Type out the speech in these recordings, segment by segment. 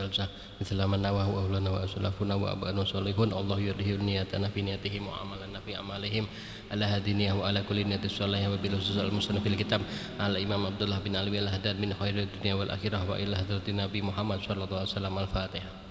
Bismillahirrahmanirrahim Naftahdirul jalsah Mithla man nawahu ahlana wa asulafuna wa abanu salihun Allah yurdihi niyatana fi niyatihim wa amalana fi amalihim. Ala hadiniyah wa ala kulli niyati salih wa bil khusus al musannafil kitab. Ala Imam Abdullah bin Alwi al-Haddad min khairil dunia wal akhirah wa ila hadratin Nabi Muhammad sallallahu alaihi wasallam al-Fatihah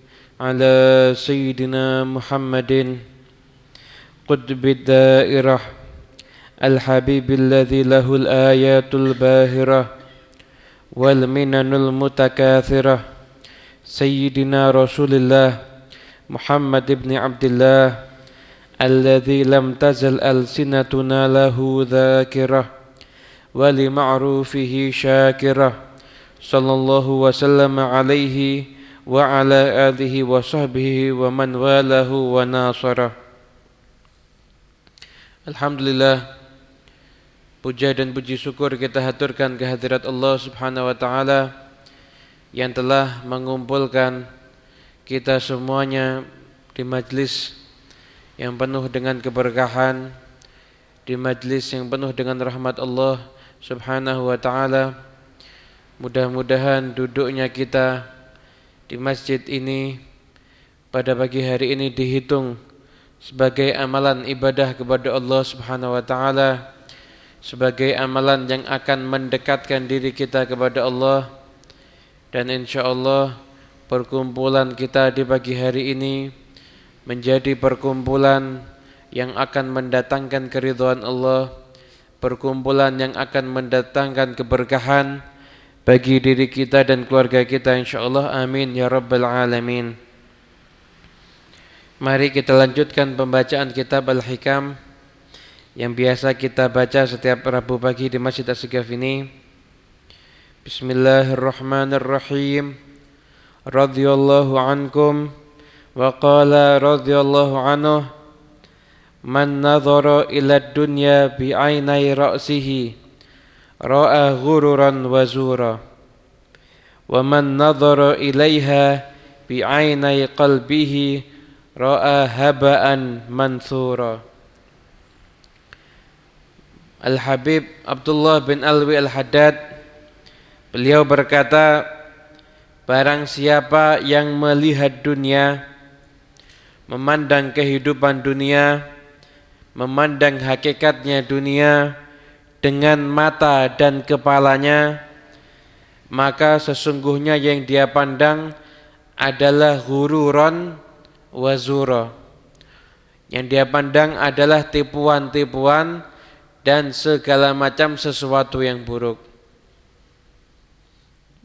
على سيدنا محمد قطب الدائرة الحبيب الذي له الآيات الباهرة والمنن المتكاثرة سيدنا رسول الله محمد بن عبد الله الذي لم تزل ألسنتنا له ذاكرة ولمعروفه شاكرة صلى الله وسلم عليه وعلى آله وصحبه ومن والاه وناصره Alhamdulillah Puja dan puji syukur kita haturkan kehadirat Allah subhanahu wa ta'ala Yang telah mengumpulkan kita semuanya di majlis yang penuh dengan keberkahan Di majlis yang penuh dengan rahmat Allah subhanahu wa ta'ala Mudah-mudahan duduknya kita di masjid ini pada pagi hari ini dihitung sebagai amalan ibadah kepada Allah Subhanahu wa taala sebagai amalan yang akan mendekatkan diri kita kepada Allah. Dan insyaallah perkumpulan kita di pagi hari ini menjadi perkumpulan yang akan mendatangkan keridhaan Allah perkumpulan yang akan mendatangkan keberkahan bagi diri kita dan keluarga kita insyaallah amin ya rabbal alamin. Mari kita lanjutkan pembacaan kitab al-hikam yang biasa kita baca setiap Rabu pagi di Masjid As-Sigaf ini. Bismillahirrahmanirrahim. Radhiyallahu ankum wa qala radhiyallahu anhu man nadhara ila dunya bi ainai ra'sihi ra'a ghururan wa zura wa man nadhara ilaiha bi ainai qalbihi ra'a haba'an mansura Al-Habib Abdullah bin Alwi Al-Haddad beliau berkata barang siapa yang melihat dunia memandang kehidupan dunia memandang hakikatnya dunia dengan mata dan kepalanya maka sesungguhnya yang dia pandang adalah hururon wazuro yang dia pandang adalah tipuan-tipuan dan segala macam sesuatu yang buruk.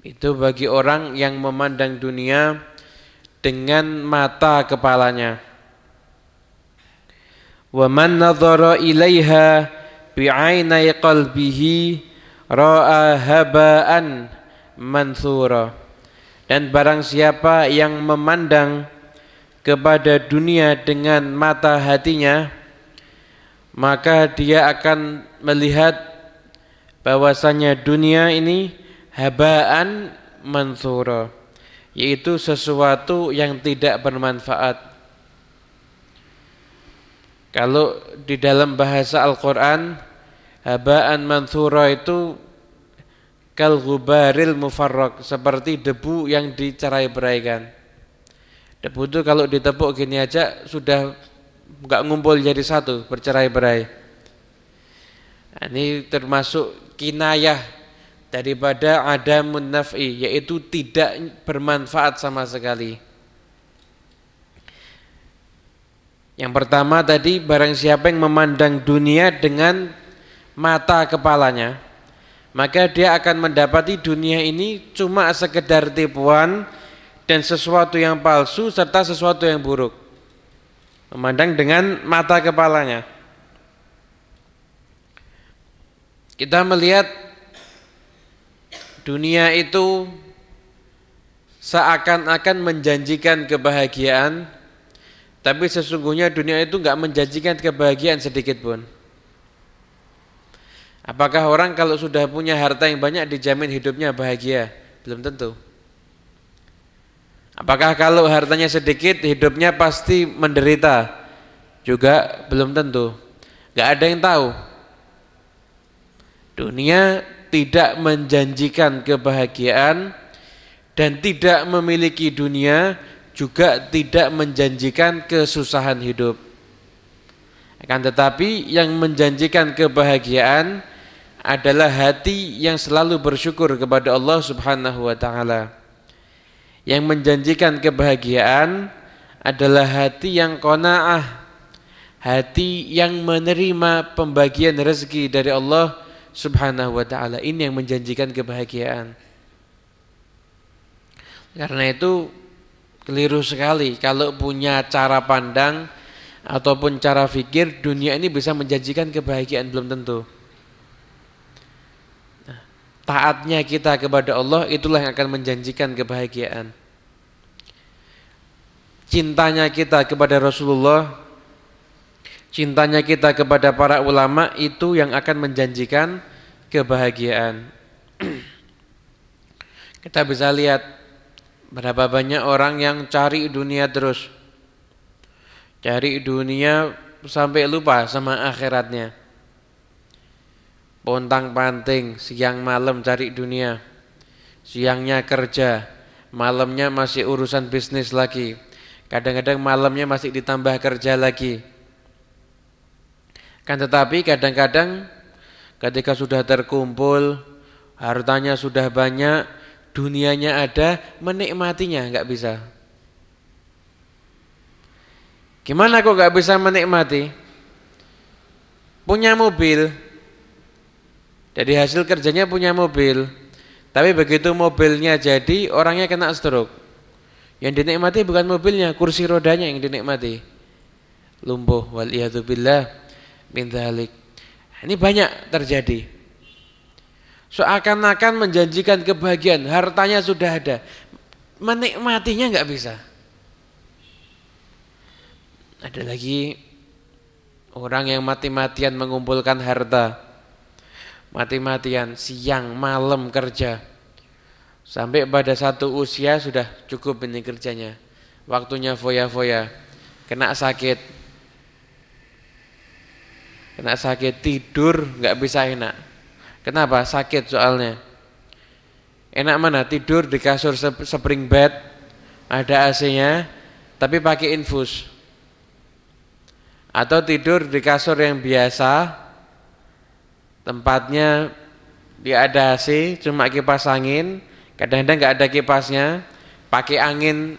Itu bagi orang yang memandang dunia dengan mata kepalanya. Wa man nadhara ilaiha bi'ainai qalbihi ra'a haba'an mansura. Dan barang siapa yang memandang kepada dunia dengan mata hatinya maka dia akan melihat bahwasanya dunia ini habaan mansura yaitu sesuatu yang tidak bermanfaat. Kalau di dalam bahasa Al-Quran Haba'an manthura itu Kal ghubaril mufarrak Seperti debu yang dicerai-beraikan Debu itu kalau ditepuk gini aja Sudah nggak ngumpul jadi satu Bercerai-berai nah, Ini termasuk kinayah Daripada adamun naf'i Yaitu tidak bermanfaat sama sekali. Yang pertama tadi barang siapa yang memandang dunia dengan mata kepalanya maka dia akan mendapati dunia ini cuma sekedar tipuan dan sesuatu yang palsu serta sesuatu yang buruk. Memandang dengan mata kepalanya. Kita melihat dunia itu seakan-akan menjanjikan kebahagiaan, tapi sesungguhnya dunia itu enggak menjanjikan kebahagiaan sedikit pun. Apakah orang kalau sudah punya harta yang banyak dijamin hidupnya bahagia? Belum tentu. Apakah kalau hartanya sedikit hidupnya pasti menderita? Juga belum tentu. Gak ada yang tahu. Dunia tidak menjanjikan kebahagiaan dan tidak memiliki dunia juga tidak menjanjikan kesusahan hidup. Akan tetapi yang menjanjikan kebahagiaan adalah hati yang selalu bersyukur kepada Allah Subhanahu wa taala. Yang menjanjikan kebahagiaan adalah hati yang kona'ah. Hati yang menerima pembagian rezeki dari Allah subhanahu wa ta'ala. Ini yang menjanjikan kebahagiaan. Karena itu keliru sekali kalau punya cara pandang ataupun cara fikir dunia ini bisa menjanjikan kebahagiaan belum tentu. Taatnya kita kepada Allah itulah yang akan menjanjikan kebahagiaan. Cintanya kita kepada Rasulullah, cintanya kita kepada para ulama itu yang akan menjanjikan kebahagiaan. Kita bisa lihat berapa banyak orang yang cari dunia terus. Cari dunia sampai lupa sama akhiratnya pontang-panting, siang malam cari dunia. Siangnya kerja, malamnya masih urusan bisnis lagi. Kadang-kadang malamnya masih ditambah kerja lagi. Kan tetapi kadang-kadang ketika sudah terkumpul, hartanya sudah banyak, dunianya ada, menikmatinya nggak bisa. Gimana kok nggak bisa menikmati? Punya mobil, dari hasil kerjanya punya mobil. Tapi begitu mobilnya jadi, orangnya kena stroke. Yang dinikmati bukan mobilnya, kursi rodanya yang dinikmati. Lumpuh wal billah min dzalik. Ini banyak terjadi. Seakan-akan menjanjikan kebahagiaan, hartanya sudah ada. Menikmatinya enggak bisa. Ada lagi orang yang mati-matian mengumpulkan harta mati-matian siang malam kerja. Sampai pada satu usia sudah cukup ini kerjanya. Waktunya foya-foya. Kena sakit. Kena sakit tidur nggak bisa enak. Kenapa? Sakit soalnya. Enak mana? Tidur di kasur spring bed ada AC-nya tapi pakai infus. Atau tidur di kasur yang biasa tempatnya dia ada AC cuma kipas angin. Kadang-kadang nggak ada kipasnya. Pakai angin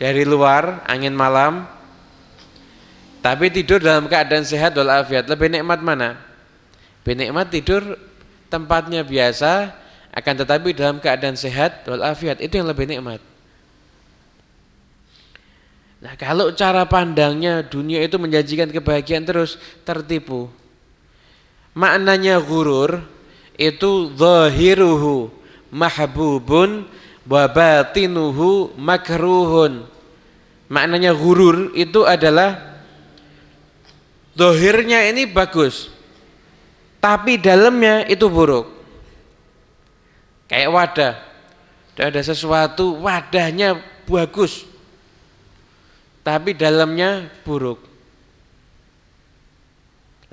dari luar angin malam. Tapi tidur dalam keadaan sehat walafiat. Lebih nikmat mana? Lebih nikmat tidur tempatnya biasa akan tetapi dalam keadaan sehat walafiat. Itu yang lebih nikmat. Nah kalau cara pandangnya dunia itu menjanjikan kebahagiaan terus tertipu maknanya gurur itu zahiruhu mahbubun wa batinuhu makruhun. Maknanya gurur itu adalah zahirnya ini bagus. Tapi dalamnya itu buruk. Kayak wadah. Ada sesuatu wadahnya bagus. Tapi dalamnya buruk.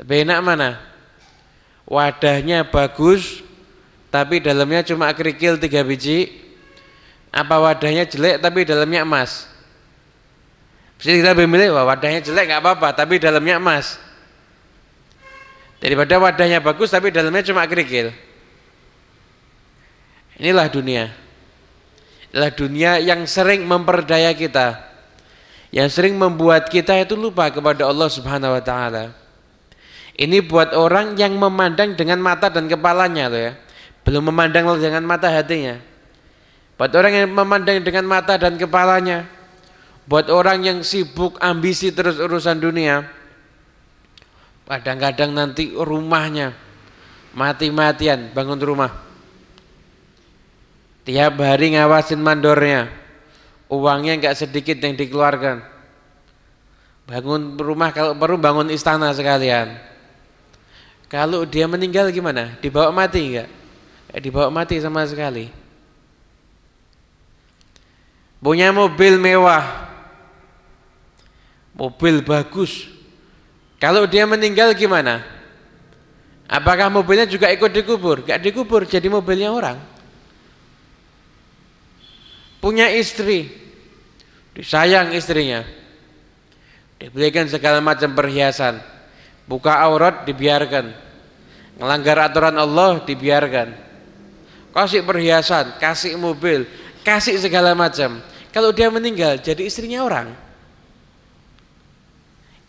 Lebih enak mana? Wadahnya bagus tapi dalamnya cuma kerikil tiga biji. Apa wadahnya jelek tapi dalamnya emas? Bisa kita memilih wah wadahnya jelek nggak apa-apa tapi dalamnya emas. Daripada wadahnya bagus tapi dalamnya cuma kerikil. Inilah dunia. Inilah dunia yang sering memperdaya kita. Yang sering membuat kita itu lupa kepada Allah Subhanahu wa taala ini buat orang yang memandang dengan mata dan kepalanya loh ya. Belum memandang dengan mata hatinya. Buat orang yang memandang dengan mata dan kepalanya. Buat orang yang sibuk ambisi terus urusan dunia. Kadang-kadang nanti rumahnya mati-matian bangun rumah. Tiap hari ngawasin mandornya. Uangnya enggak sedikit yang dikeluarkan. Bangun rumah kalau perlu bangun istana sekalian. Kalau dia meninggal gimana? Dibawa mati enggak? Eh, dibawa mati sama sekali. Punya mobil mewah. Mobil bagus. Kalau dia meninggal gimana? Apakah mobilnya juga ikut dikubur? Gak dikubur, jadi mobilnya orang. Punya istri. Disayang istrinya. Diberikan segala macam perhiasan. Buka aurat dibiarkan. Melanggar aturan Allah dibiarkan. Kasih perhiasan, kasih mobil, kasih segala macam. Kalau dia meninggal jadi istrinya orang.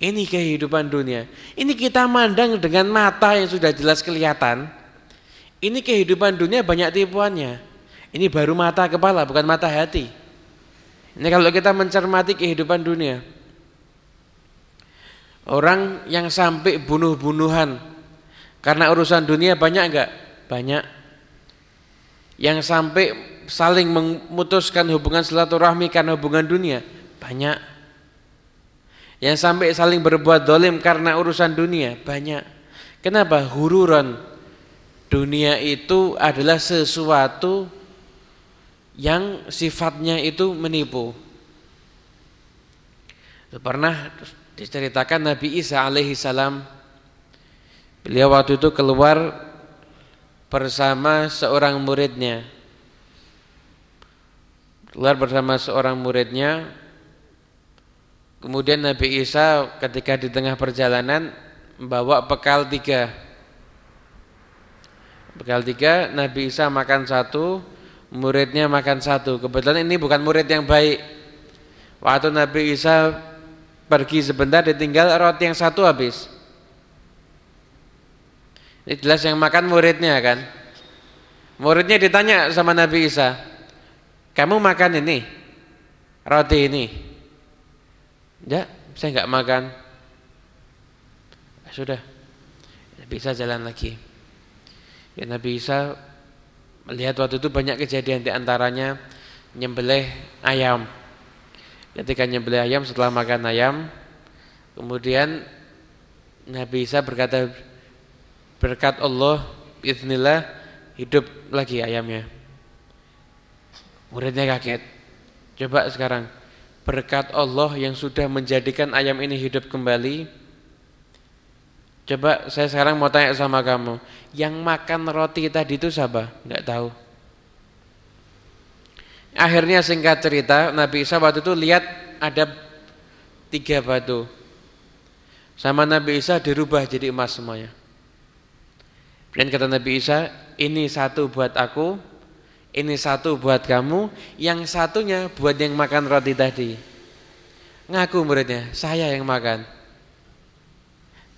Ini kehidupan dunia. Ini kita mandang dengan mata yang sudah jelas kelihatan. Ini kehidupan dunia banyak tipuannya. Ini baru mata kepala bukan mata hati. Ini kalau kita mencermati kehidupan dunia. Orang yang sampai bunuh-bunuhan karena urusan dunia banyak enggak? Banyak. Yang sampai saling memutuskan hubungan silaturahmi karena hubungan dunia? Banyak. Yang sampai saling berbuat dolim karena urusan dunia? Banyak. Kenapa? Hururan dunia itu adalah sesuatu yang sifatnya itu menipu. Pernah diceritakan Nabi Isa alaihi salam. Beliau waktu itu keluar bersama seorang muridnya. Keluar bersama seorang muridnya. Kemudian Nabi Isa ketika di tengah perjalanan membawa bekal tiga. Bekal tiga Nabi Isa makan satu muridnya makan satu. Kebetulan ini bukan murid yang baik. Waktu Nabi Isa pergi sebentar ditinggal roti yang satu habis. Ini jelas yang makan muridnya kan? Muridnya ditanya sama Nabi Isa kamu makan ini roti ini? Ya saya enggak makan. Ya, sudah. Bisa jalan lagi. Ya Nabi Isa melihat waktu itu banyak kejadian di antaranya nyembelih ayam ketika nyembelih ayam setelah makan ayam kemudian Nabi Isa berkata berkat Allah bismillah hidup lagi ayamnya Muridnya kaget. Coba sekarang berkat Allah yang sudah menjadikan ayam ini hidup kembali. Coba saya sekarang mau tanya sama kamu, yang makan roti tadi itu siapa? Enggak tahu. Akhirnya singkat cerita, Nabi Isa waktu itu lihat ada tiga batu. Sama Nabi Isa dirubah jadi emas semuanya. Dan kata Nabi Isa, ini satu buat aku, ini satu buat kamu, yang satunya buat yang makan roti tadi. Ngaku muridnya, saya yang makan.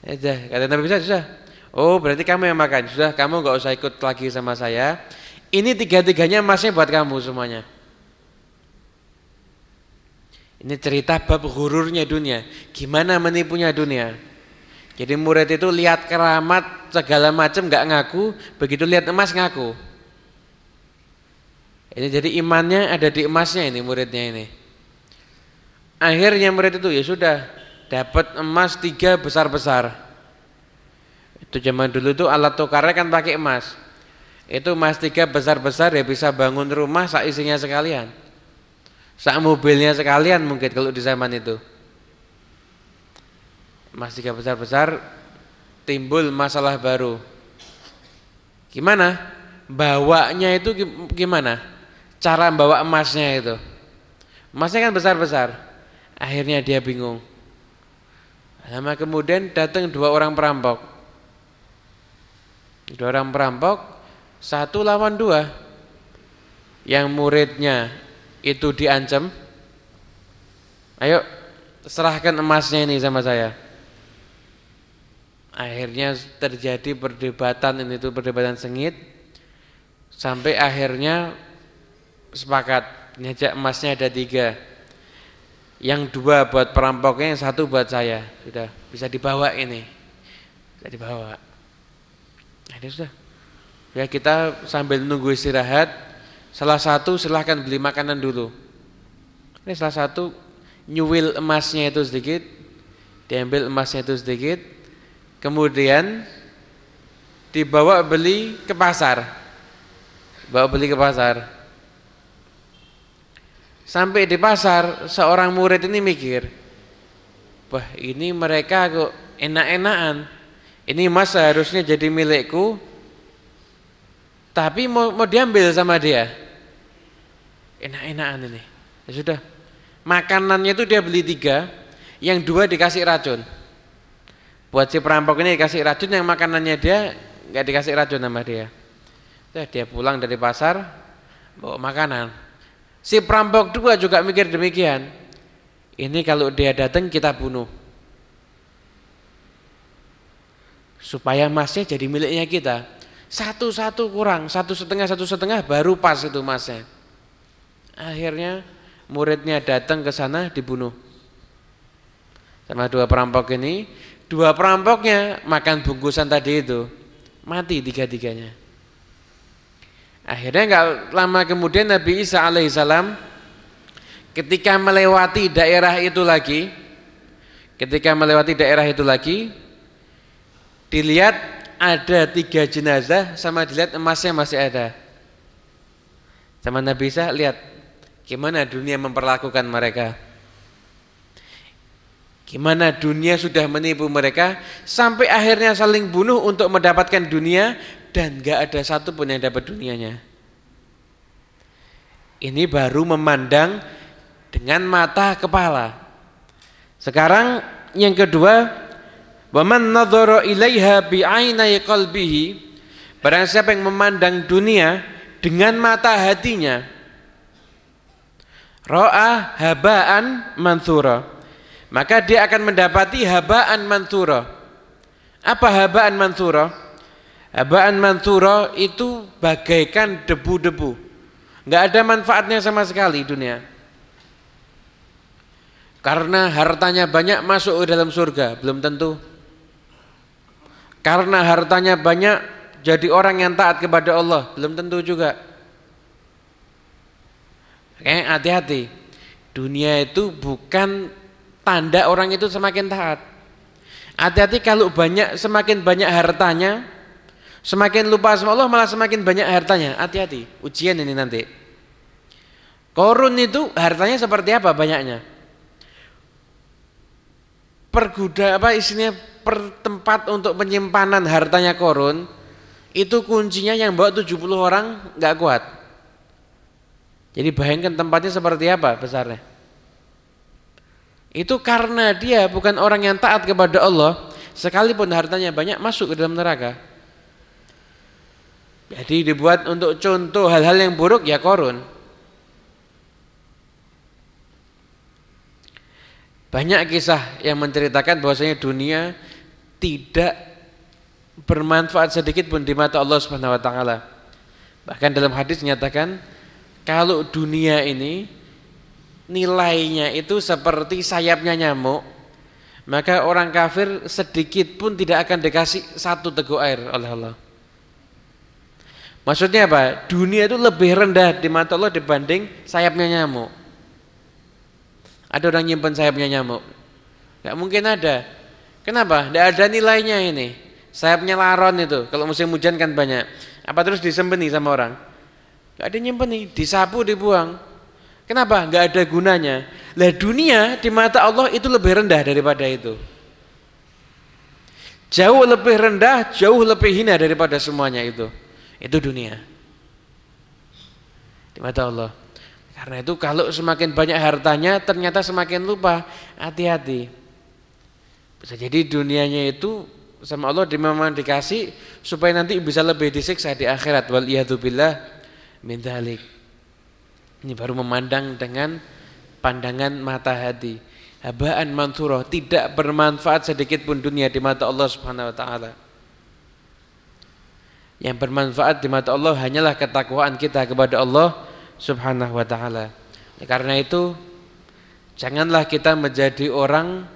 Ya, kata Nabi Musa, sudah. Oh, berarti kamu yang makan. Sudah, kamu nggak usah ikut lagi sama saya. Ini tiga-tiganya emasnya buat kamu semuanya. Ini cerita bab hururnya dunia. Gimana menipunya dunia. Jadi murid itu lihat keramat segala macam nggak ngaku, begitu lihat emas ngaku. Ini jadi imannya ada di emasnya ini muridnya ini. Akhirnya murid itu ya sudah dapat emas tiga besar-besar. Itu zaman dulu tuh alat tukarnya kan pakai emas. Itu emas tiga besar-besar ya bisa bangun rumah sak isinya sekalian. Sak mobilnya sekalian mungkin kalau di zaman itu. Emas tiga besar-besar timbul masalah baru. Gimana? Bawanya itu gimana? cara membawa emasnya itu. Emasnya kan besar-besar. Akhirnya dia bingung. Lama kemudian datang dua orang perampok. Dua orang perampok, satu lawan dua. Yang muridnya itu diancam. Ayo serahkan emasnya ini sama saya. Akhirnya terjadi perdebatan ini itu perdebatan sengit. Sampai akhirnya sepakat ngajak emasnya ada tiga. Yang dua buat perampoknya yang satu buat saya. Sudah bisa dibawa ini. Bisa dibawa. Ini sudah. Ya kita sambil nunggu istirahat salah satu silahkan beli makanan dulu ini salah satu nyuwil emasnya itu sedikit diambil emasnya itu sedikit kemudian dibawa beli ke pasar bawa beli ke pasar Sampai di pasar seorang murid ini mikir, wah ini mereka kok enak-enakan. Ini mas seharusnya jadi milikku, tapi mau, mau diambil sama dia. Enak-enakan ini. Ya sudah, makanannya itu dia beli tiga, yang dua dikasih racun. Buat si perampok ini dikasih racun, yang makanannya dia nggak dikasih racun sama dia. dia pulang dari pasar, bawa makanan Si perampok dua juga mikir demikian. Ini kalau dia datang kita bunuh. Supaya emasnya jadi miliknya kita. Satu-satu kurang, satu setengah, satu setengah baru pas itu emasnya. Akhirnya muridnya datang ke sana dibunuh. Sama dua perampok ini, dua perampoknya makan bungkusan tadi itu. Mati tiga-tiganya. Akhirnya nggak lama kemudian Nabi Isa alaihissalam ketika melewati daerah itu lagi, ketika melewati daerah itu lagi, dilihat ada tiga jenazah sama dilihat emasnya masih ada. Sama Nabi Isa lihat gimana dunia memperlakukan mereka. Gimana dunia sudah menipu mereka sampai akhirnya saling bunuh untuk mendapatkan dunia dan gak ada satu pun yang dapat dunianya. Ini baru memandang dengan mata kepala. Sekarang yang kedua, waman nadhara ilaiha bi'ainai qalbihi, barang siapa yang memandang dunia dengan mata hatinya, ro'a habaan manthura, maka dia akan mendapati habaan manthura. Apa habaan manthura? Habaan mansura itu bagaikan debu-debu. Enggak ada manfaatnya sama sekali dunia. Karena hartanya banyak masuk ke dalam surga, belum tentu. Karena hartanya banyak jadi orang yang taat kepada Allah, belum tentu juga. Kayak hati-hati. Dunia itu bukan tanda orang itu semakin taat. Hati-hati kalau banyak semakin banyak hartanya, Semakin lupa sama Allah malah semakin banyak hartanya. Hati-hati, ujian ini nanti. Korun itu hartanya seperti apa banyaknya? Perguda apa isinya per tempat untuk penyimpanan hartanya korun itu kuncinya yang bawa 70 orang nggak kuat. Jadi bayangkan tempatnya seperti apa besarnya. Itu karena dia bukan orang yang taat kepada Allah, sekalipun hartanya banyak masuk ke dalam neraka. Jadi dibuat untuk contoh hal-hal yang buruk ya korun. Banyak kisah yang menceritakan bahwasanya dunia tidak bermanfaat sedikit pun di mata Allah Subhanahu wa taala. Bahkan dalam hadis menyatakan kalau dunia ini nilainya itu seperti sayapnya nyamuk, maka orang kafir sedikit pun tidak akan dikasih satu teguk air oleh Allah. Maksudnya apa? Dunia itu lebih rendah di mata Allah dibanding sayapnya nyamuk. Ada orang nyimpen sayapnya nyamuk? Gak mungkin ada. Kenapa? Tidak ada nilainya ini. Sayapnya laron itu. Kalau musim hujan kan banyak. Apa terus disembeni sama orang? Gak ada nyimpen disapu, dibuang. Kenapa? Gak ada gunanya. Lah dunia di mata Allah itu lebih rendah daripada itu. Jauh lebih rendah, jauh lebih hina daripada semuanya itu. Itu dunia. Di mata Allah. Karena itu kalau semakin banyak hartanya ternyata semakin lupa. Hati-hati. Bisa jadi dunianya itu sama Allah memang dikasih supaya nanti bisa lebih disiksa di akhirat. Wal min. Ini baru memandang dengan pandangan mata hati. Habaan mansurah tidak bermanfaat sedikit pun dunia di mata Allah Subhanahu wa taala. Yang bermanfaat di mata Allah hanyalah ketakwaan kita kepada Allah Subhanahu wa taala. Karena itu janganlah kita menjadi orang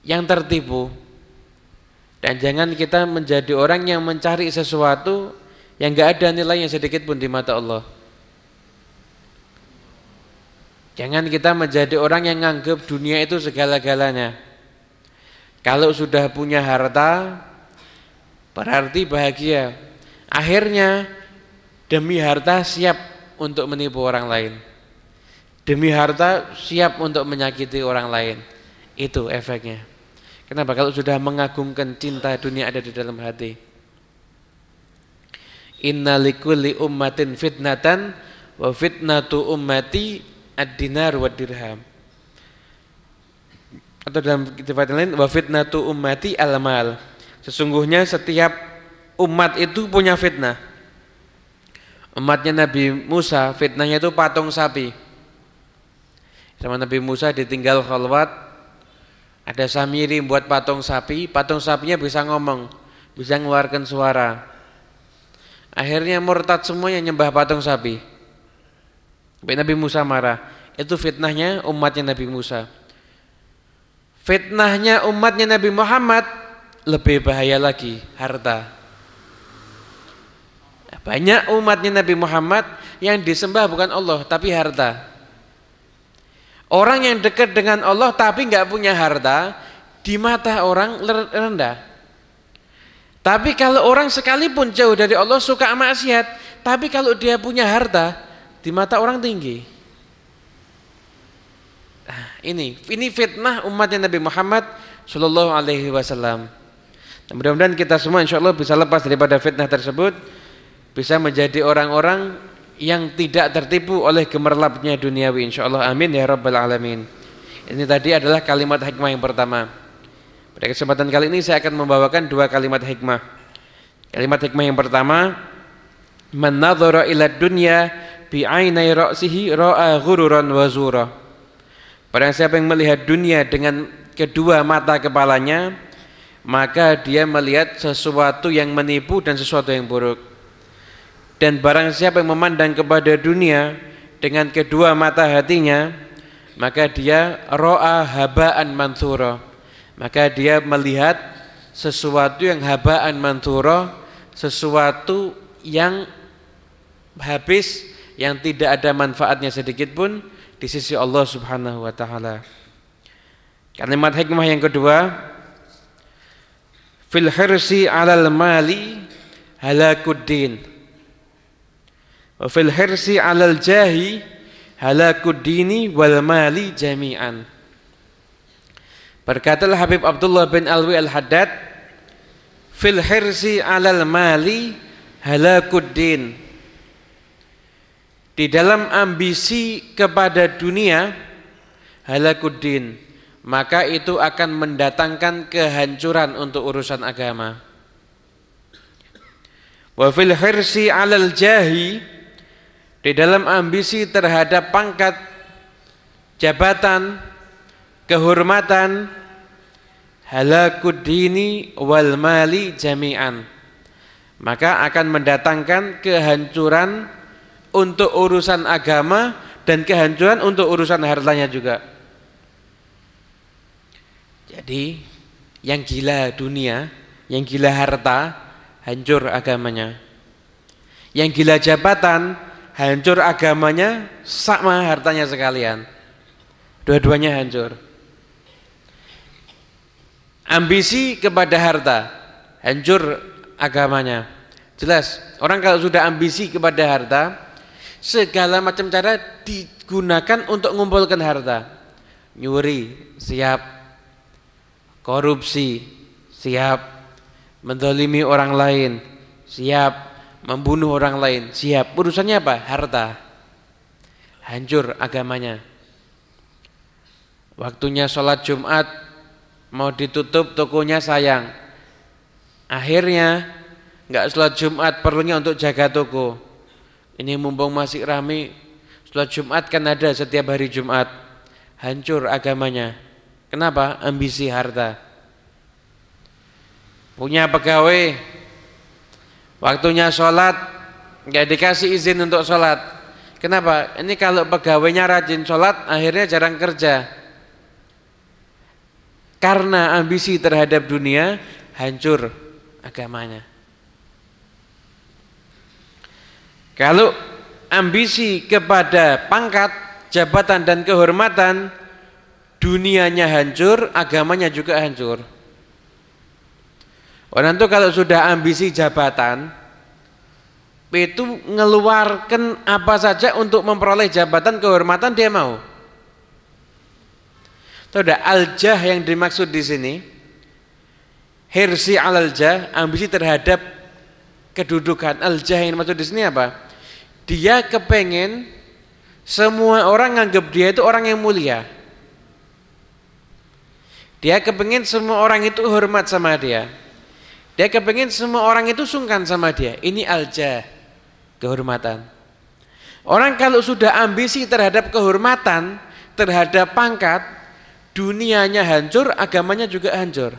yang tertipu dan jangan kita menjadi orang yang mencari sesuatu yang enggak ada nilainya sedikit pun di mata Allah. Jangan kita menjadi orang yang menganggap dunia itu segala-galanya. Kalau sudah punya harta, berarti bahagia. Akhirnya demi harta siap untuk menipu orang lain. Demi harta siap untuk menyakiti orang lain. Itu efeknya. Kenapa? Kalau sudah mengagungkan cinta dunia ada di dalam hati. Inna likulli ummatin fitnatan wa fitnatu ummati ad-dinar wa dirham. Atau dalam kitab lain wa fitnatu ummati al-mal. Sesungguhnya setiap umat itu punya fitnah. Umatnya Nabi Musa fitnahnya itu patung sapi. Sama Nabi Musa ditinggal khalwat ada Samiri buat patung sapi, patung sapinya bisa ngomong, bisa mengeluarkan suara. Akhirnya murtad semuanya nyembah patung sapi. Nabi Musa marah. Itu fitnahnya umatnya Nabi Musa. Fitnahnya umatnya Nabi Muhammad lebih bahaya lagi, harta. Banyak umatnya Nabi Muhammad yang disembah bukan Allah tapi harta. Orang yang dekat dengan Allah tapi nggak punya harta di mata orang rendah. Tapi kalau orang sekalipun jauh dari Allah suka maksiat, tapi kalau dia punya harta di mata orang tinggi. Nah, ini ini fitnah umatnya Nabi Muhammad Shallallahu Alaihi Wasallam. Mudah-mudahan kita semua insya Allah bisa lepas daripada fitnah tersebut, bisa menjadi orang-orang yang tidak tertipu oleh gemerlapnya duniawi insya Allah amin ya rabbal alamin. Ini tadi adalah kalimat hikmah yang pertama. Pada kesempatan kali ini saya akan membawakan dua kalimat hikmah. Kalimat hikmah yang pertama, man nadhara ila dunya bi'ainai ra'sihi ra'a ghururan wa zura. Barang siapa yang melihat dunia dengan kedua mata kepalanya, maka dia melihat sesuatu yang menipu dan sesuatu yang buruk. Dan barang siapa yang memandang kepada dunia dengan kedua mata hatinya, maka dia ro'a habaan manthura. Maka dia melihat sesuatu yang habaan manthura, sesuatu yang habis yang tidak ada manfaatnya sedikit pun di sisi Allah Subhanahu wa taala. Kalimat hikmah yang kedua, fil hirsi 'alal mali halakuddin. Wa fil hirsi 'alal jahi halakuddini wal mali jami'an. Berkatalah Habib Abdullah bin Alwi Al-Haddad, fil hirsi 'alal mali halakuddin di dalam ambisi kepada dunia halakuddin maka itu akan mendatangkan kehancuran untuk urusan agama. Wa fil hirsi 'alal jahi di dalam ambisi terhadap pangkat jabatan kehormatan halakuddini wal mali jami'an maka akan mendatangkan kehancuran untuk urusan agama dan kehancuran untuk urusan hartanya juga. Jadi yang gila dunia, yang gila harta, hancur agamanya. Yang gila jabatan, hancur agamanya, sama hartanya sekalian. Dua-duanya hancur. Ambisi kepada harta, hancur agamanya. Jelas, orang kalau sudah ambisi kepada harta, segala macam cara digunakan untuk mengumpulkan harta. Nyuri, siap. Korupsi, siap. Mendolimi orang lain, siap. Membunuh orang lain, siap. Urusannya apa? Harta. Hancur agamanya. Waktunya sholat Jumat, mau ditutup tokonya sayang. Akhirnya nggak sholat Jumat perlunya untuk jaga toko ini mumpung masih rame, setelah Jumat kan ada setiap hari Jumat. Hancur agamanya. Kenapa? Ambisi harta. Punya pegawai, waktunya sholat, nggak dikasih izin untuk sholat. Kenapa? Ini kalau pegawainya rajin sholat, akhirnya jarang kerja. Karena ambisi terhadap dunia, hancur agamanya. Kalau ambisi kepada pangkat, jabatan dan kehormatan, dunianya hancur, agamanya juga hancur. Orang itu kalau sudah ambisi jabatan, itu ngeluarkan apa saja untuk memperoleh jabatan kehormatan dia mau. Ada aljah yang dimaksud di sini. Hirsi al-aljah, ambisi terhadap kedudukan. Aljah yang dimaksud di sini apa? Dia kepengen semua orang nganggap dia itu orang yang mulia. Dia kepengen semua orang itu hormat sama dia. Dia kepengen semua orang itu sungkan sama dia. Ini aljah, kehormatan. Orang kalau sudah ambisi terhadap kehormatan, terhadap pangkat, dunianya hancur, agamanya juga hancur.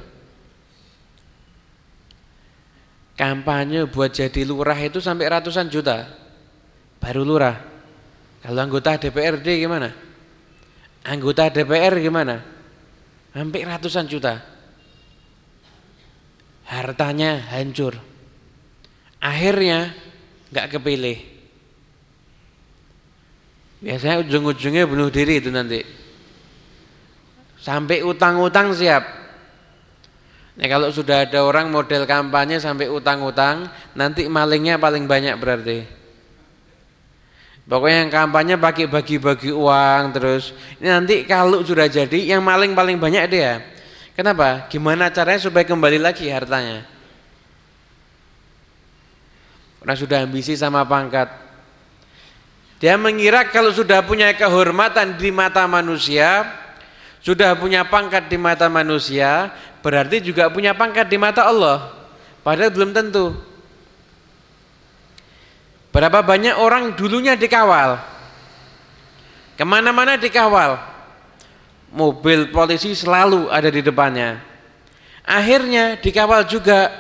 Kampanye buat jadi lurah itu sampai ratusan juta. Baru lurah. Kalau anggota DPRD gimana? Anggota DPR gimana? Sampai ratusan juta hartanya hancur. Akhirnya nggak kepilih. Biasanya ujung-ujungnya bunuh diri itu nanti. Sampai utang-utang siap. Nah kalau sudah ada orang model kampanye sampai utang-utang, nanti malingnya paling banyak berarti. Pokoknya yang kampanye pakai bagi-bagi uang terus. Ini nanti kalau sudah jadi yang maling paling banyak dia. Kenapa? Gimana caranya supaya kembali lagi hartanya? Karena sudah ambisi sama pangkat. Dia mengira kalau sudah punya kehormatan di mata manusia, sudah punya pangkat di mata manusia, berarti juga punya pangkat di mata Allah. Padahal belum tentu. Berapa banyak orang dulunya dikawal. Ke mana-mana dikawal mobil polisi selalu ada di depannya. Akhirnya dikawal juga,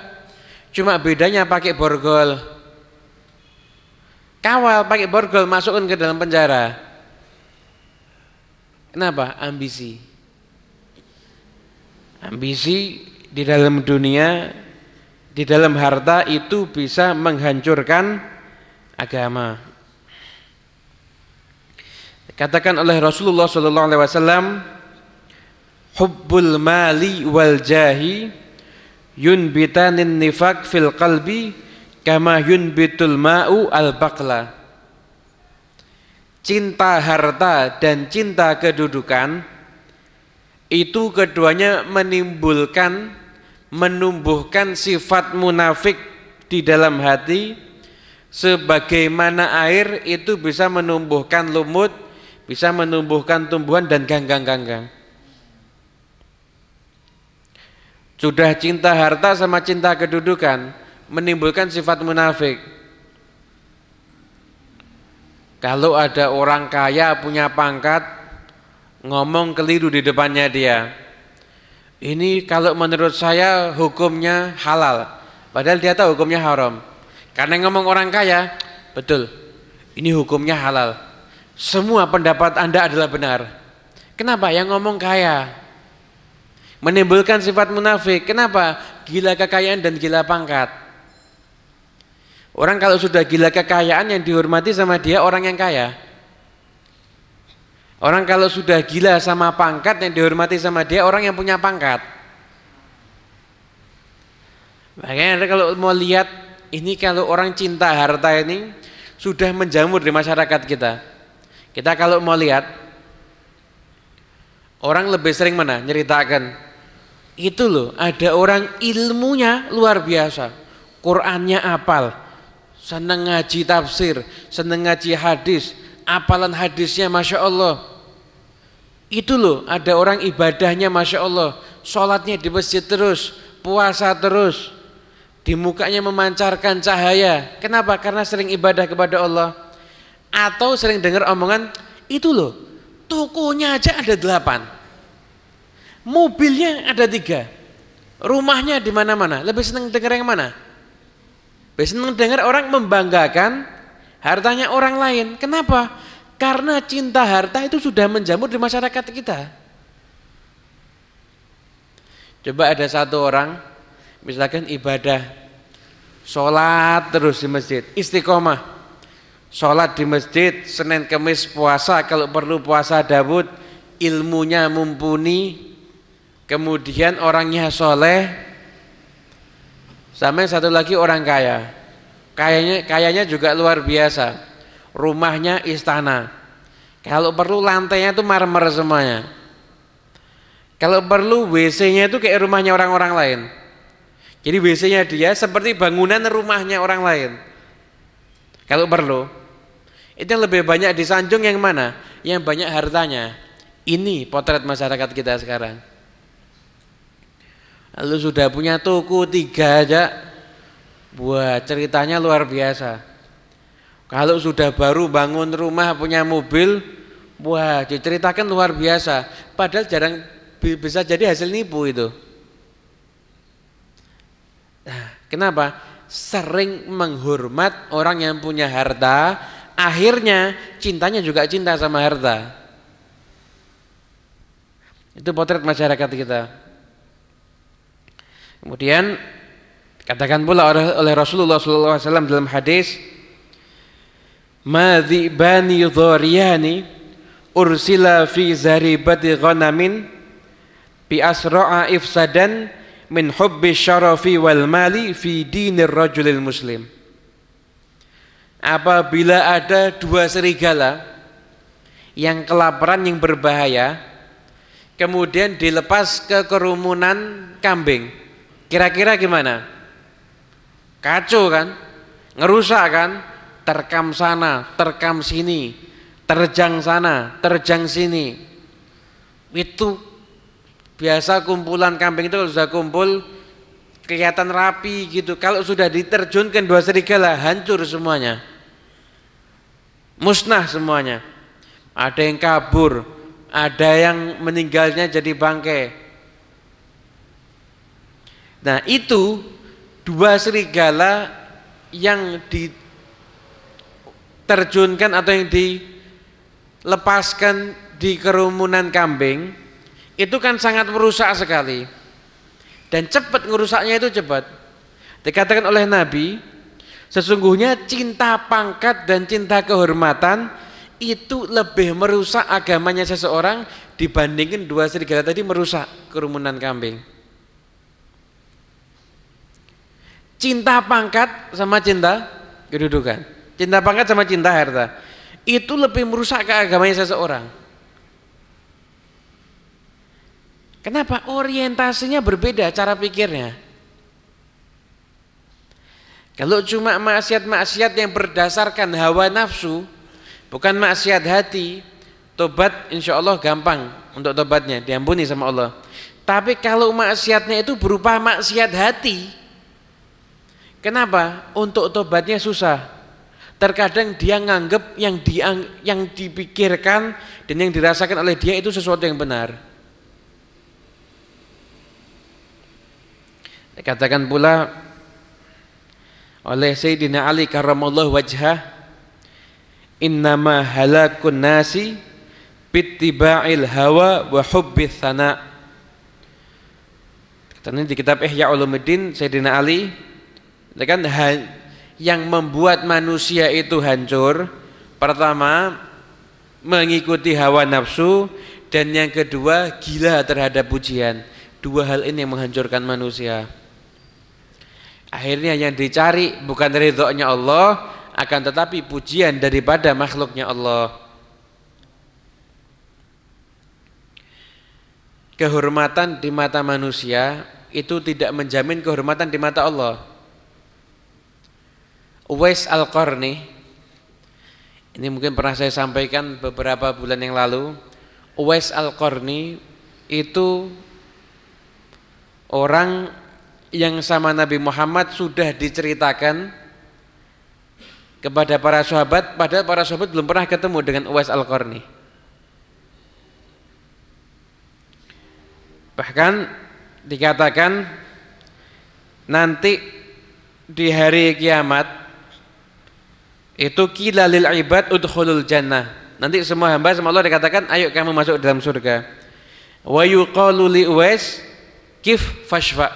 cuma bedanya pakai borgol. Kawal pakai borgol masukkan ke dalam penjara. Kenapa? Ambisi. Ambisi di dalam dunia, di dalam harta itu bisa menghancurkan agama. Katakan oleh Rasulullah sallallahu alaihi wasallam, hubbul mali wal jahi yunbitanin nifak fil qalbi kama yunbitul ma'u al baqla cinta harta dan cinta kedudukan itu keduanya menimbulkan menumbuhkan sifat munafik di dalam hati sebagaimana air itu bisa menumbuhkan lumut bisa menumbuhkan tumbuhan dan ganggang-ganggang Sudah cinta harta sama cinta kedudukan menimbulkan sifat munafik. Kalau ada orang kaya punya pangkat ngomong keliru di depannya dia. Ini kalau menurut saya hukumnya halal. Padahal dia tahu hukumnya haram. Karena ngomong orang kaya, betul. Ini hukumnya halal. Semua pendapat Anda adalah benar. Kenapa? Yang ngomong kaya menimbulkan sifat munafik. Kenapa? Gila kekayaan dan gila pangkat. Orang kalau sudah gila kekayaan yang dihormati sama dia orang yang kaya. Orang kalau sudah gila sama pangkat yang dihormati sama dia orang yang punya pangkat. Makanya kalau mau lihat ini kalau orang cinta harta ini sudah menjamur di masyarakat kita. Kita kalau mau lihat orang lebih sering mana nyeritakan itu loh, ada orang ilmunya luar biasa. Qurannya apal, seneng ngaji tafsir, seneng ngaji hadis, apalan hadisnya Masya Allah. Itu loh, ada orang ibadahnya Masya Allah, sholatnya di masjid terus, puasa terus, di mukanya memancarkan cahaya. Kenapa? Karena sering ibadah kepada Allah. Atau sering dengar omongan, itu loh, tokonya aja ada delapan Mobilnya ada tiga. Rumahnya di mana-mana. Lebih senang dengar yang mana? Lebih senang dengar orang membanggakan hartanya orang lain. Kenapa? Karena cinta harta itu sudah menjamur di masyarakat kita. Coba ada satu orang, misalkan ibadah, sholat terus di masjid, istiqomah, sholat di masjid, Senin Kemis puasa, kalau perlu puasa Dawud, ilmunya mumpuni, kemudian orangnya soleh, sama satu lagi orang kaya, Kayaknya kayaknya juga luar biasa. Rumahnya istana. Kalau perlu lantainya itu marmer semuanya. Kalau perlu WC-nya itu kayak rumahnya orang-orang lain. Jadi WC-nya dia seperti bangunan rumahnya orang lain. Kalau perlu. Itu yang lebih banyak disanjung yang mana? Yang banyak hartanya. Ini potret masyarakat kita sekarang. Lalu sudah punya toko tiga aja Wah ceritanya luar biasa. Kalau sudah baru bangun rumah punya mobil, wah diceritakan luar biasa. Padahal jarang bisa jadi hasil nipu itu. Nah, kenapa? Sering menghormat orang yang punya harta, akhirnya cintanya juga cinta sama harta. Itu potret masyarakat kita. Kemudian Katakan pula oleh Rasulullah SAW dalam hadis, "Madzibani dhariyani ursila fi zaribati ghanamin bi asra'a ifsadan min hubbi syarafi wal mali fi dinir rajulil muslim." Apabila ada dua serigala yang kelaparan yang berbahaya, kemudian dilepas ke kerumunan kambing, kira-kira gimana? Kacau kan? Ngerusak kan? Terkam sana, terkam sini, terjang sana, terjang sini. Itu biasa kumpulan kambing itu kalau sudah kumpul kelihatan rapi gitu. Kalau sudah diterjunkan dua serigala hancur semuanya. Musnah semuanya. Ada yang kabur, ada yang meninggalnya jadi bangkai. Nah, itu dua serigala yang diterjunkan atau yang dilepaskan di kerumunan kambing itu kan sangat merusak sekali. Dan cepat ngerusaknya itu cepat. Dikatakan oleh Nabi sesungguhnya cinta pangkat dan cinta kehormatan itu lebih merusak agamanya seseorang dibandingkan dua serigala tadi merusak kerumunan kambing Cinta pangkat sama cinta kedudukan. Cinta pangkat sama cinta harta. Itu lebih merusak keagamanya seseorang. Kenapa? Orientasinya berbeda cara pikirnya. Kalau cuma maksiat-maksiat yang berdasarkan hawa nafsu, bukan maksiat hati, tobat insya Allah gampang untuk tobatnya, diampuni sama Allah. Tapi kalau maksiatnya itu berupa maksiat hati, Kenapa? Untuk tobatnya susah. Terkadang dia nganggep yang di, yang dipikirkan dan yang dirasakan oleh dia itu sesuatu yang benar. Dikatakan pula oleh Sayyidina Ali karramallahu wajhah innama halakun nasi bittiba'il hawa wa hubbith thana. Katanya di kitab Ihya Ulumuddin Sayyidina Ali Kan yang membuat manusia itu hancur pertama mengikuti hawa nafsu dan yang kedua gila terhadap pujian. Dua hal ini yang menghancurkan manusia. Akhirnya yang dicari bukan ridhonya Allah akan tetapi pujian daripada makhluknya Allah. Kehormatan di mata manusia itu tidak menjamin kehormatan di mata Allah Uwais Al-Qarni ini mungkin pernah saya sampaikan beberapa bulan yang lalu Uwais Al-Qarni itu orang yang sama Nabi Muhammad sudah diceritakan kepada para sahabat padahal para sahabat belum pernah ketemu dengan Uwais Al-Qarni. Bahkan dikatakan nanti di hari kiamat Itu kila lil ibad udkhulul jannah. Nanti semua hamba sama Allah dikatakan, ayo kamu masuk dalam surga. Wa yuqalu li Uwais kif fashfa.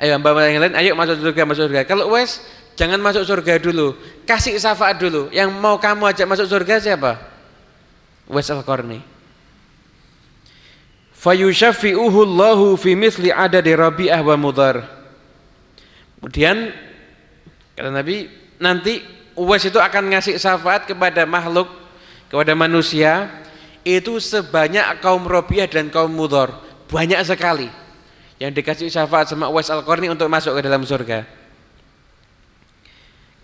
Ayo hamba yang lain, ayo masuk surga, masuk surga. Kalau Uwais jangan masuk surga dulu, kasih syafaat dulu. Yang mau kamu ajak masuk surga siapa? Uwais Al-Qarni. Fayushaffi'uhu Allahu fi mithli adadi Rabi'ah wa Mudhar. Kemudian kata Nabi, nanti Uwais itu akan ngasih syafaat kepada makhluk, kepada manusia itu sebanyak kaum Robiah dan kaum Mudhar. Banyak sekali yang dikasih syafaat sama Uwais Al-Qarni untuk masuk ke dalam surga.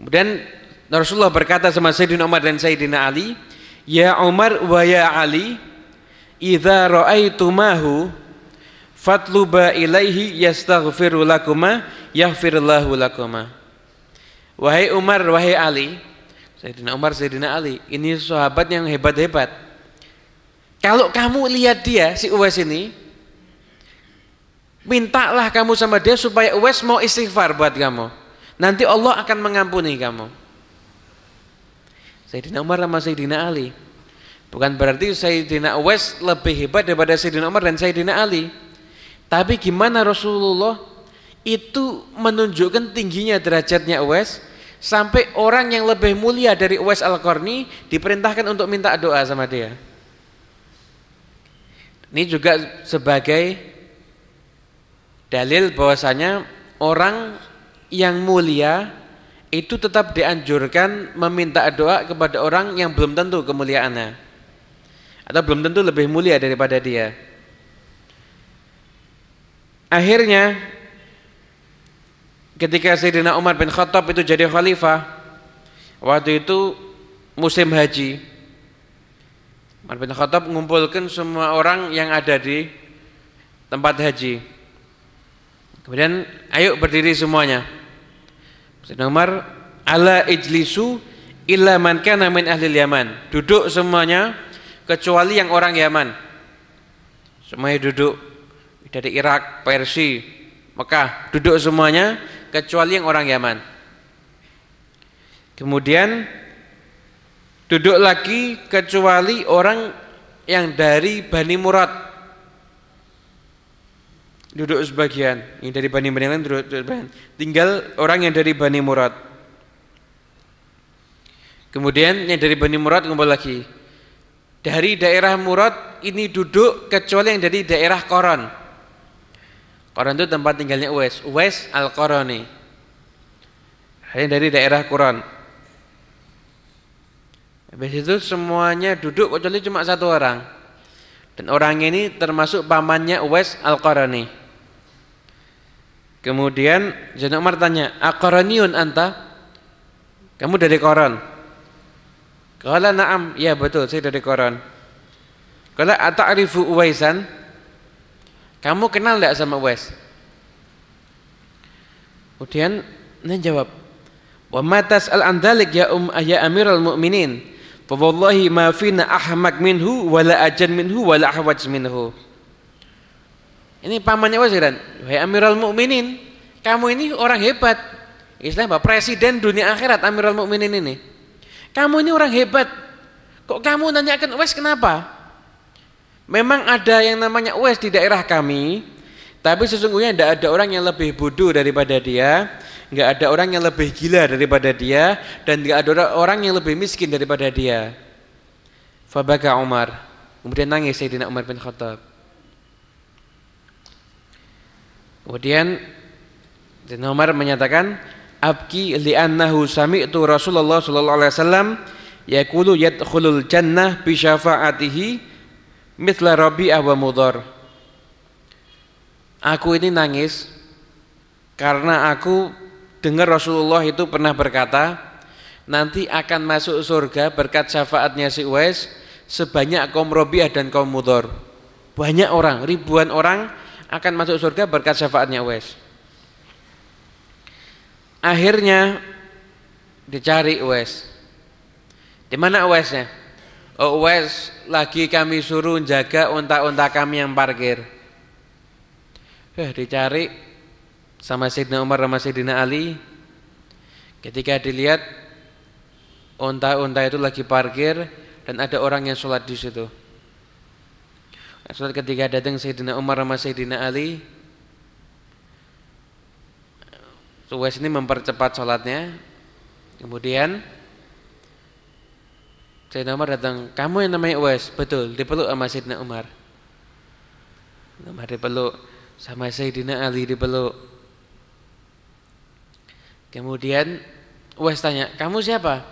Kemudian Rasulullah berkata sama Sayyidina Umar dan Sayyidina Ali, "Ya Umar wa ya Ali, idza ra'aitumahu fatluba ilaihi yastaghfiru lakuma yaghfirullahu lakuma." Wahai Umar, wahai Ali, Sayyidina Umar, Sayyidina Ali, ini sahabat yang hebat-hebat. Kalau kamu lihat dia, si Uwais ini, mintalah kamu sama dia supaya Uwais mau istighfar buat kamu. Nanti Allah akan mengampuni kamu. Sayyidina Umar sama Sayyidina Ali. Bukan berarti Sayyidina Uwais lebih hebat daripada Sayyidina Umar dan Sayyidina Ali. Tapi gimana Rasulullah itu menunjukkan tingginya derajatnya Uwais sampai orang yang lebih mulia dari Uwais Al-Qarni diperintahkan untuk minta doa sama dia. Ini juga sebagai dalil bahwasanya orang yang mulia itu tetap dianjurkan meminta doa kepada orang yang belum tentu kemuliaannya atau belum tentu lebih mulia daripada dia. Akhirnya ketika Sayyidina Umar bin Khattab itu jadi khalifah waktu itu musim haji Umar bin Khattab mengumpulkan semua orang yang ada di tempat haji. Kemudian ayo berdiri semuanya. Sayyidina Umar ala ijlisu illa man kana min ahli Yaman duduk semuanya kecuali yang orang Yaman. Semuanya duduk dari Irak, Persia, Mekah duduk semuanya kecuali yang orang Yaman. Kemudian duduk lagi kecuali orang yang dari Bani Murad. Duduk sebagian, yang dari Bani Murad duduk, duduk sebagian. Tinggal orang yang dari Bani Murad. Kemudian yang dari Bani Murad kumpul lagi. Dari daerah Murad ini duduk kecuali yang dari daerah Koron. Quran itu tempat tinggalnya Uwais. Uwais Al-Qarani. Ini dari daerah Quran. Habis itu semuanya duduk kecuali cuma satu orang. Dan orang ini termasuk pamannya Uwais Al-Qarani. Kemudian Zainal Umar tanya, "Aqraniun anta?" Kamu dari Quran? Qala na'am, ya betul, saya dari Quran. Qala ata'rifu Uwaisan? Kamu kenal tidak sama Uwais? Kemudian dia jawab, "Wa matas al-andalik ya um ya Amirul Mukminin, fa wallahi ma fina ahmak minhu wala ajan minhu wala ahwaj minhu." Ini pamannya Uwais kan? Wahai Amirul Mukminin, kamu ini orang hebat. Istilahnya apa? Presiden dunia akhirat Amirul Mukminin ini. Kamu ini orang hebat. Kok kamu nanyakan Uwais kenapa? Memang ada yang namanya Uwais di daerah kami, tapi sesungguhnya tidak ada orang yang lebih bodoh daripada dia, nggak ada orang yang lebih gila daripada dia, dan nggak ada orang yang lebih miskin daripada dia. Fabaka Umar, kemudian nangis Sayyidina Umar bin Khattab. Kemudian Sayyidina Umar menyatakan, abki li'annahu sami'tu Rasulullah sallallahu alaihi wasallam yaqulu yadkhulul jannah bi syafaatihi Mithla Rabi'ah wa Mudhar. Aku ini nangis karena aku dengar Rasulullah itu pernah berkata, nanti akan masuk surga berkat syafaatnya si Uwais sebanyak kaum Rabi'ah dan kaum Mudhar. Banyak orang, ribuan orang akan masuk surga berkat syafaatnya Uwais. Akhirnya dicari Uwais. Di mana Uwaisnya? Oh wes lagi kami suruh jaga unta-unta kami yang parkir. Eh dicari sama Sayyidina Umar sama Sayyidina Ali. Ketika dilihat Unta-unta itu lagi parkir dan ada orang yang sholat di situ. Sholat ketika datang Sayyidina Umar sama Sayyidina Ali, Uwais ini mempercepat sholatnya. Kemudian Sayyidina Umar datang, kamu yang namanya Uwais, betul, dipeluk sama Sayyidina Umar. Umar dipeluk sama Sayyidina Ali dipeluk. Kemudian Uwais tanya, kamu siapa?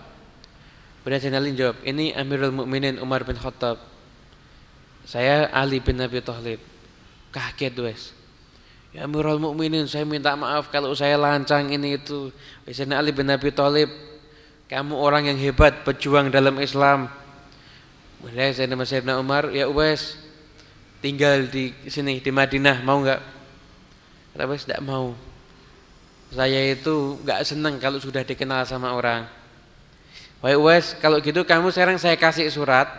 Kemudian Sayyidina Ali jawab, ini Amirul Mukminin Umar bin Khattab. Saya Ali bin Abi Thalib. Kaget Uwais. Ya Amirul Mukminin, saya minta maaf kalau saya lancang ini itu. Sayyidina Ali bin Abi Thalib, kamu orang yang hebat, pejuang dalam Islam. Kemudian Sayyidina Sayyidina Umar, ya Uwais, tinggal di sini di Madinah mau nggak? Kata Uwais, tidak mau. Saya itu nggak senang kalau sudah dikenal sama orang. Wahai Uwais, kalau gitu kamu sekarang saya kasih surat.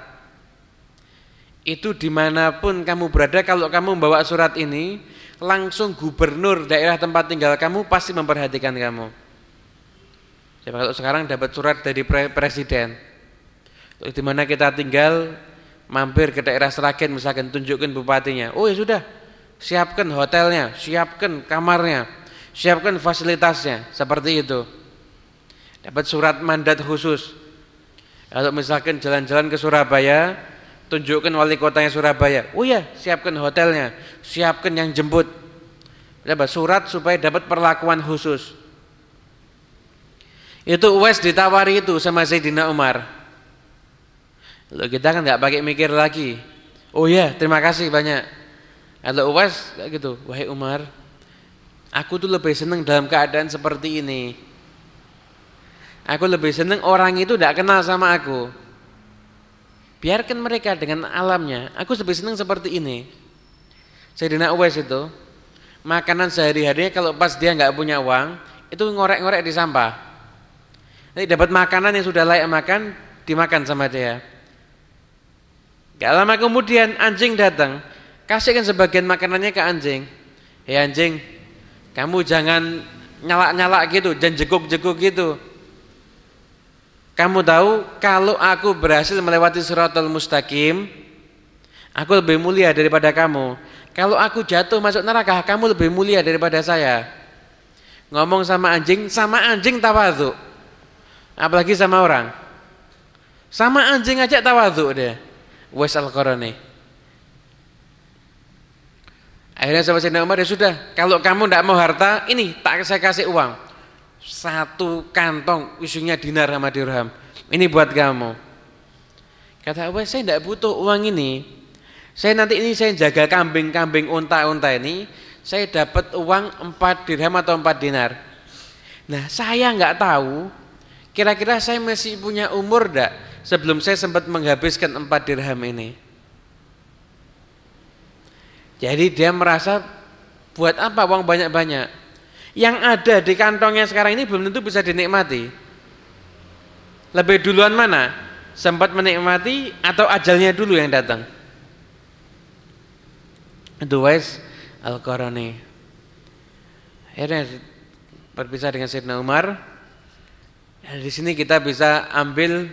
Itu di mana pun kamu berada, kalau kamu membawa surat ini, langsung gubernur daerah tempat tinggal kamu pasti memperhatikan kamu. Jadi kalau sekarang dapat surat dari presiden, di mana kita tinggal, mampir ke daerah Seragen misalkan tunjukkan bupatinya. Oh ya sudah, siapkan hotelnya, siapkan kamarnya, siapkan fasilitasnya. Seperti itu. Dapat surat mandat khusus. Kalau misalkan jalan-jalan ke Surabaya tunjukkan wali kotanya Surabaya. Oh ya siapkan hotelnya siapkan yang jemput. Dapat surat supaya dapat perlakuan khusus itu Uwais ditawari itu sama Sayyidina Umar Lalu kita kan nggak pakai mikir lagi oh ya terima kasih banyak kalau Uwais kayak gitu wahai Umar Aku tuh lebih senang dalam keadaan seperti ini. Aku lebih senang orang itu tidak kenal sama aku. Biarkan mereka dengan alamnya. Aku lebih senang seperti ini. Sayyidina Uwais itu makanan sehari-harinya kalau pas dia nggak punya uang itu ngorek-ngorek di sampah. Nanti dapat makanan yang sudah layak makan dimakan sama dia. Gak lama kemudian anjing datang, kasihkan sebagian makanannya ke anjing. Hei anjing, kamu jangan nyala-nyala gitu, jangan jeguk-jeguk gitu. Kamu tahu kalau aku berhasil melewati suratul mustaqim, aku lebih mulia daripada kamu. Kalau aku jatuh masuk neraka, kamu lebih mulia daripada saya. Ngomong sama anjing, sama anjing tawadhu. Apalagi sama orang. Sama anjing aja tawadhu deh. Wes al-Qarani. Akhirnya sama Sayyidina Umar ya sudah, kalau kamu tidak mau harta, ini tak saya kasih uang. Satu kantong isinya dinar sama dirham. Ini buat kamu. Kata Umar, saya tidak butuh uang ini. Saya nanti ini saya jaga kambing-kambing unta-unta ini, saya dapat uang 4 dirham atau 4 dinar. Nah, saya nggak tahu kira-kira saya masih punya umur enggak sebelum saya sempat menghabiskan 4 dirham ini. Jadi dia merasa buat apa uang banyak-banyak? Yang ada di kantongnya sekarang ini belum tentu bisa dinikmati. Lebih duluan mana? Sempat menikmati atau ajalnya dulu yang datang? Itu Wais Al-Qarani. Akhirnya berpisah dengan Sayyidina Umar. Dan di sini kita bisa ambil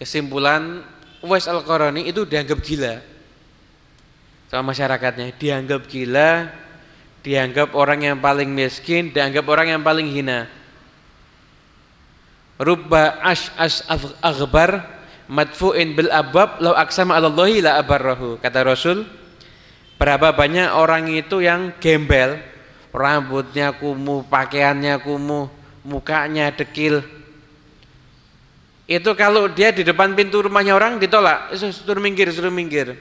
kesimpulan Wais Al-Qarani itu dianggap gila sama masyarakatnya. Dianggap gila dianggap orang yang paling miskin dianggap orang yang paling hina. Rubba ash ash aghbar madfu'in bil abab law aksama alallahi la abarrahu. Kata Rasul berapa banyak orang itu yang gembel? Rambutnya kumuh pakaiannya kumuh mukanya dekil itu kalau dia di depan pintu rumahnya orang ditolak suruh minggir suruh minggir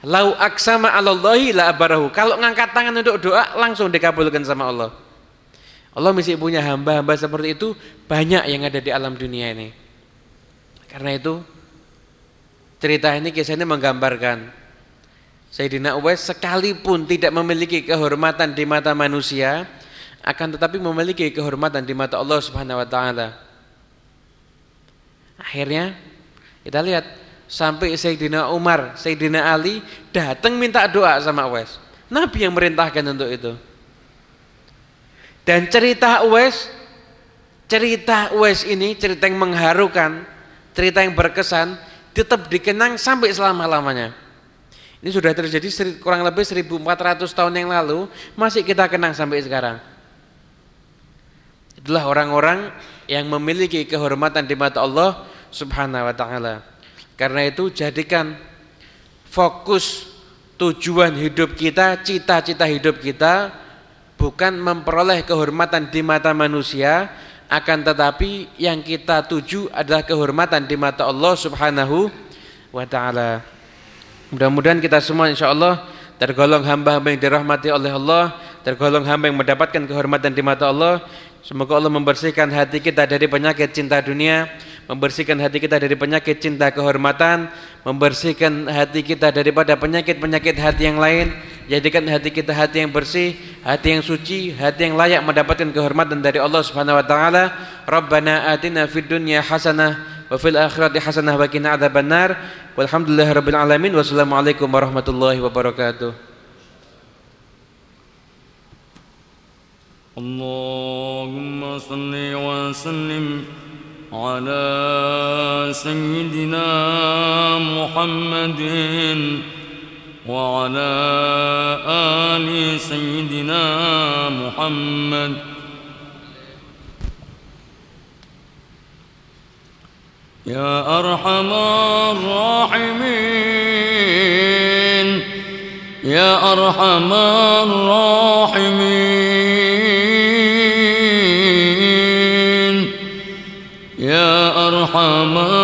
Lau aksama alallahi la abarahu. Kalau ngangkat tangan untuk doa langsung dikabulkan sama Allah. Allah mesti punya hamba-hamba seperti itu banyak yang ada di alam dunia ini. Karena itu cerita ini kisah ini menggambarkan Sayyidina Uwais sekalipun tidak memiliki kehormatan di mata manusia akan tetapi memiliki kehormatan di mata Allah Subhanahu wa taala. Akhirnya kita lihat sampai Sayyidina Umar, Sayyidina Ali datang minta doa sama Uwais. Nabi yang merintahkan untuk itu. Dan cerita Uwais cerita Uwais ini cerita yang mengharukan, cerita yang berkesan tetap dikenang sampai selama-lamanya. Ini sudah terjadi kurang lebih 1400 tahun yang lalu, masih kita kenang sampai sekarang. Itulah orang-orang yang memiliki kehormatan di mata Allah Subhanahu wa taala. Karena itu jadikan fokus tujuan hidup kita, cita-cita hidup kita bukan memperoleh kehormatan di mata manusia, akan tetapi yang kita tuju adalah kehormatan di mata Allah Subhanahu wa taala. Mudah-mudahan kita semua insyaallah tergolong hamba-hamba yang dirahmati oleh Allah, tergolong hamba yang mendapatkan kehormatan di mata Allah. Semoga Allah membersihkan hati kita dari penyakit cinta dunia, membersihkan hati kita dari penyakit cinta kehormatan, membersihkan hati kita daripada penyakit-penyakit hati yang lain, jadikan hati kita hati yang bersih, hati yang suci, hati yang layak mendapatkan kehormatan dari Allah Subhanahu wa taala. Rabbana atina fid dunya hasanah wa fil akhirati hasanah wa qina adzabannar. Walhamdulillahirabbil alamin. Wassalamualaikum warahmatullahi wabarakatuh. اللهم صل وسلم على سيدنا محمد وعلى آل سيدنا محمد. يا أرحم الراحمين يا أرحم الراحمين. আমার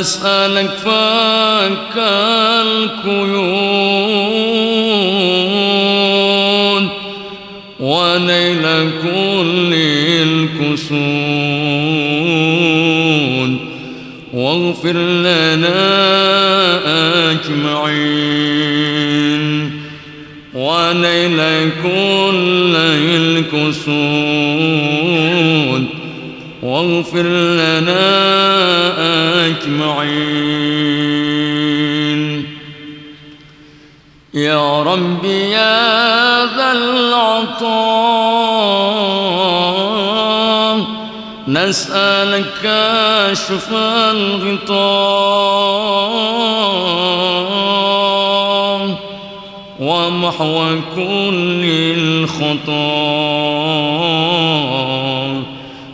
نسألك نسألك كاشف الغطاء ومحو كل الخطا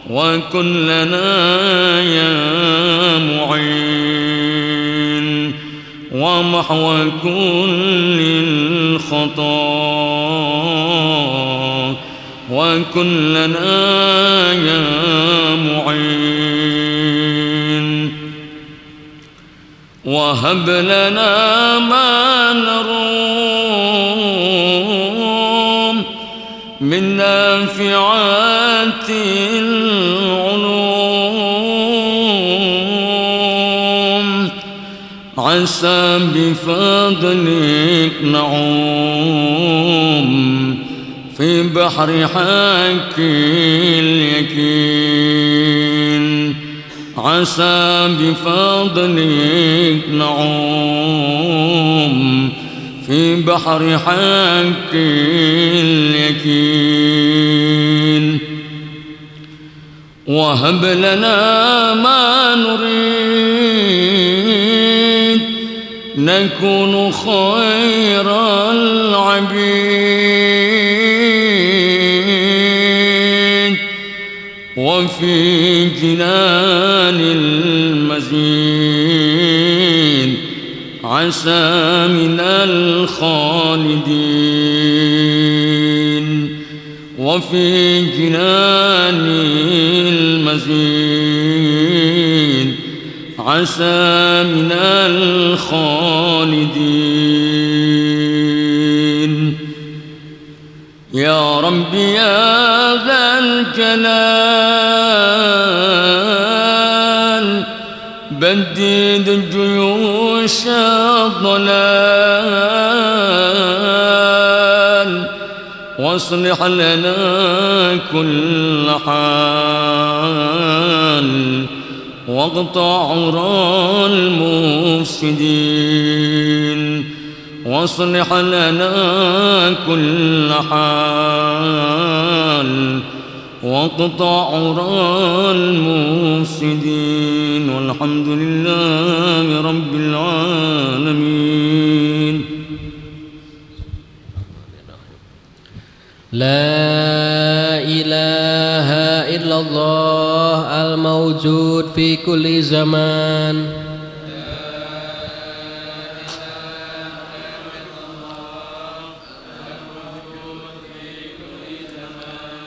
وكن لنا يا معين ومحو كل الخطا وكن لنا يا معين. وهب لنا ما نروم من نافعات العلوم. عسى بفضلك نعوم. في بحر حك اليقين. عسى بفضلك نعوم في بحر حك اليقين. وهب لنا ما نريد نكون خير العبيد. وفي جنان المزيد. عسى من الخالدين. وفي جنان المزيد. عسى من الخالدين. يا رب يا ذا الجلال بدد الجيوش الضلال واصلح لنا كل حال واقطع عرى المفسدين. واصلح لنا كل حال واقطع عرى المفسدين والحمد لله رب العالمين. لا إله إلا الله الموجود في كل زمان.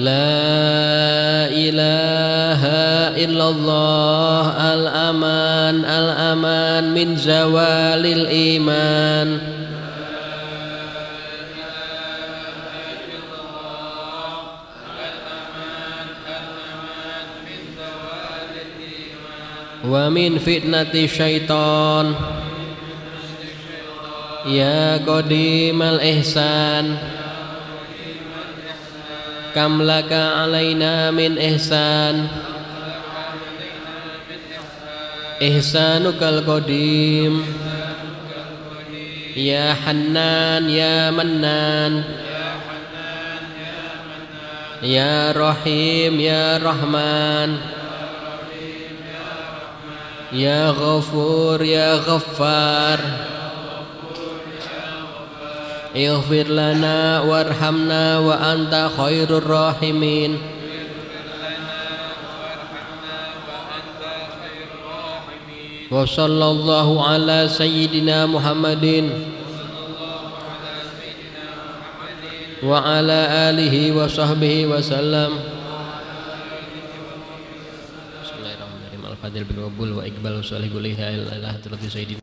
La ilaha illallah Al-aman Al-aman min zawalil iman. Wa min fitnati syaitan. Ya qadimal ihsan Ya qadimal كم لك علينا من إحسان إحسانك القديم يا حنان يا منان يا رحيم يا رحمن يا غفور يا غفار اغفر لنا وارحمنا وأنت خير الراحمين وصلى الله على سيدنا محمد وعلى آله وصحبه وسلم بسم الله الرحمن الرحيم الفاضل بالوبول وإقبال وصالح قليها إلى الله سيدنا